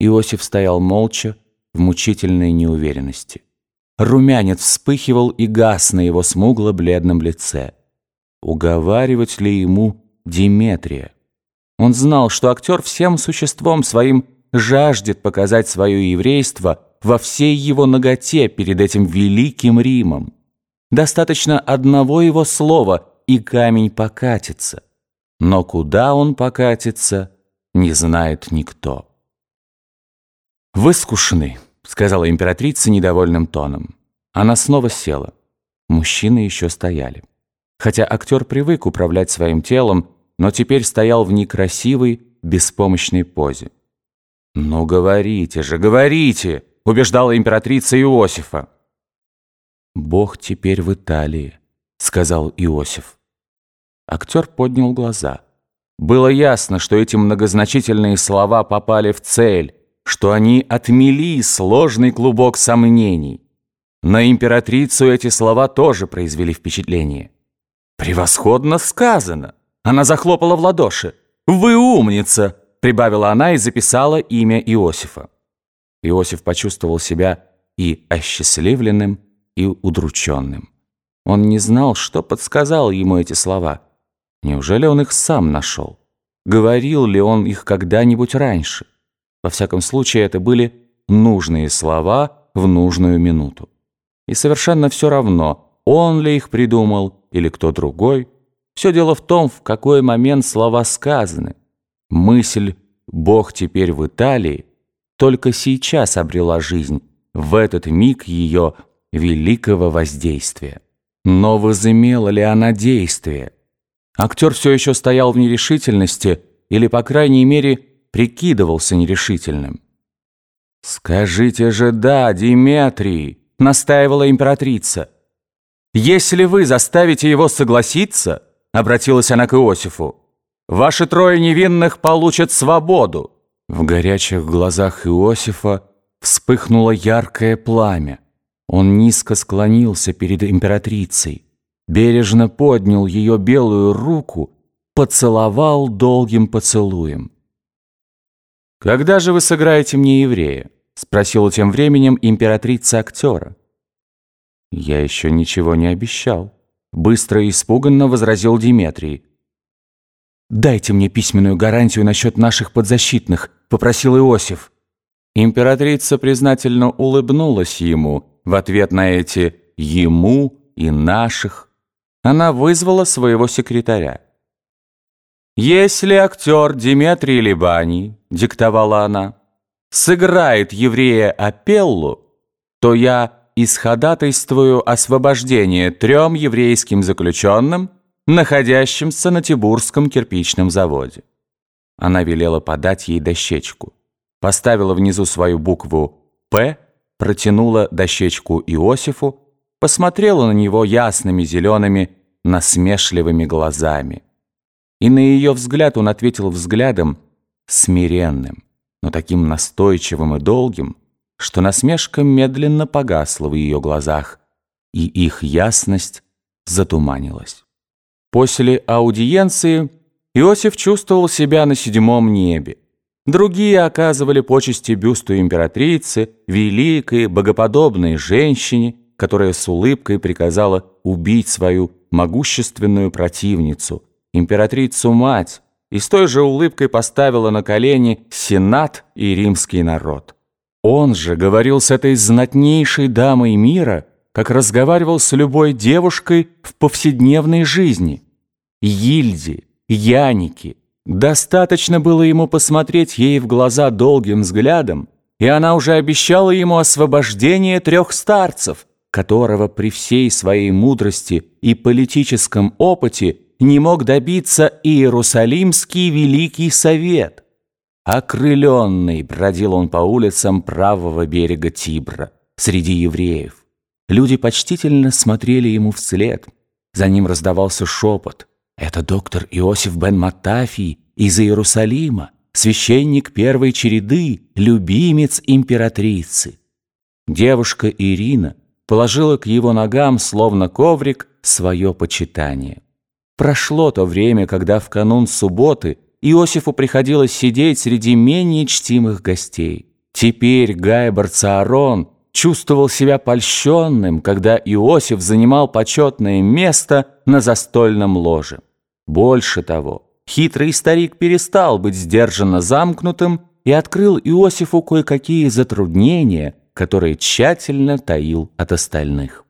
Иосиф стоял молча, в мучительной неуверенности. Румянец вспыхивал и гас на его смугло-бледном лице. Уговаривать ли ему Диметрия? Он знал, что актер всем существом своим жаждет показать свое еврейство во всей его ноготе перед этим великим Римом. Достаточно одного его слова, и камень покатится. Но куда он покатится, не знает никто. «Вы скучны», — сказала императрица недовольным тоном. Она снова села. Мужчины еще стояли. Хотя актер привык управлять своим телом, но теперь стоял в некрасивой, беспомощной позе. «Ну говорите же, говорите!» — убеждала императрица Иосифа. «Бог теперь в Италии», — сказал Иосиф. Актер поднял глаза. Было ясно, что эти многозначительные слова попали в цель, что они отмели сложный клубок сомнений. На императрицу эти слова тоже произвели впечатление. «Превосходно сказано!» Она захлопала в ладоши. «Вы умница!» — прибавила она и записала имя Иосифа. Иосиф почувствовал себя и осчастливленным, и удрученным. Он не знал, что подсказал ему эти слова. Неужели он их сам нашел? Говорил ли он их когда-нибудь раньше? Во всяком случае, это были нужные слова в нужную минуту. И совершенно все равно, он ли их придумал или кто другой. Все дело в том, в какой момент слова сказаны. Мысль «Бог теперь в Италии» только сейчас обрела жизнь, в этот миг ее великого воздействия. Но возымела ли она действие? Актер все еще стоял в нерешительности или, по крайней мере, прикидывался нерешительным. «Скажите же «да», Диметрий», — настаивала императрица. «Если вы заставите его согласиться», — обратилась она к Иосифу, «ваши трое невинных получат свободу». В горячих глазах Иосифа вспыхнуло яркое пламя. Он низко склонился перед императрицей, бережно поднял ее белую руку, поцеловал долгим поцелуем. «Когда же вы сыграете мне еврея?» — спросила тем временем императрица актера. «Я еще ничего не обещал», — быстро и испуганно возразил Диметрий. «Дайте мне письменную гарантию насчет наших подзащитных», — попросил Иосиф. Императрица признательно улыбнулась ему в ответ на эти «ему» и «наших». Она вызвала своего секретаря. «Если актер Диметрий Либани, — диктовала она, — сыграет еврея Апеллу, то я исходатайствую освобождение трем еврейским заключенным, находящимся на Тибурском кирпичном заводе». Она велела подать ей дощечку, поставила внизу свою букву «П», протянула дощечку Иосифу, посмотрела на него ясными зелеными насмешливыми глазами. И на ее взгляд он ответил взглядом смиренным, но таким настойчивым и долгим, что насмешка медленно погасла в ее глазах, и их ясность затуманилась. После аудиенции Иосиф чувствовал себя на седьмом небе. Другие оказывали почести бюсту императрицы, великой, богоподобной женщине, которая с улыбкой приказала убить свою могущественную противницу – императрицу-мать, и с той же улыбкой поставила на колени Сенат и римский народ. Он же говорил с этой знатнейшей дамой мира, как разговаривал с любой девушкой в повседневной жизни. Ильди, Яники. Достаточно было ему посмотреть ей в глаза долгим взглядом, и она уже обещала ему освобождение трех старцев, которого при всей своей мудрости и политическом опыте не мог добиться Иерусалимский Великий Совет. Окрыленный бродил он по улицам правого берега Тибра, среди евреев. Люди почтительно смотрели ему вслед. За ним раздавался шепот. «Это доктор Иосиф бен Матафий из Иерусалима, священник первой череды, любимец императрицы». Девушка Ирина положила к его ногам, словно коврик, свое почитание. Прошло то время, когда в канун субботы Иосифу приходилось сидеть среди менее чтимых гостей. Теперь Гайбер Цаарон чувствовал себя польщенным, когда Иосиф занимал почетное место на застольном ложе. Больше того, хитрый старик перестал быть сдержанно замкнутым и открыл Иосифу кое-какие затруднения, которые тщательно таил от остальных.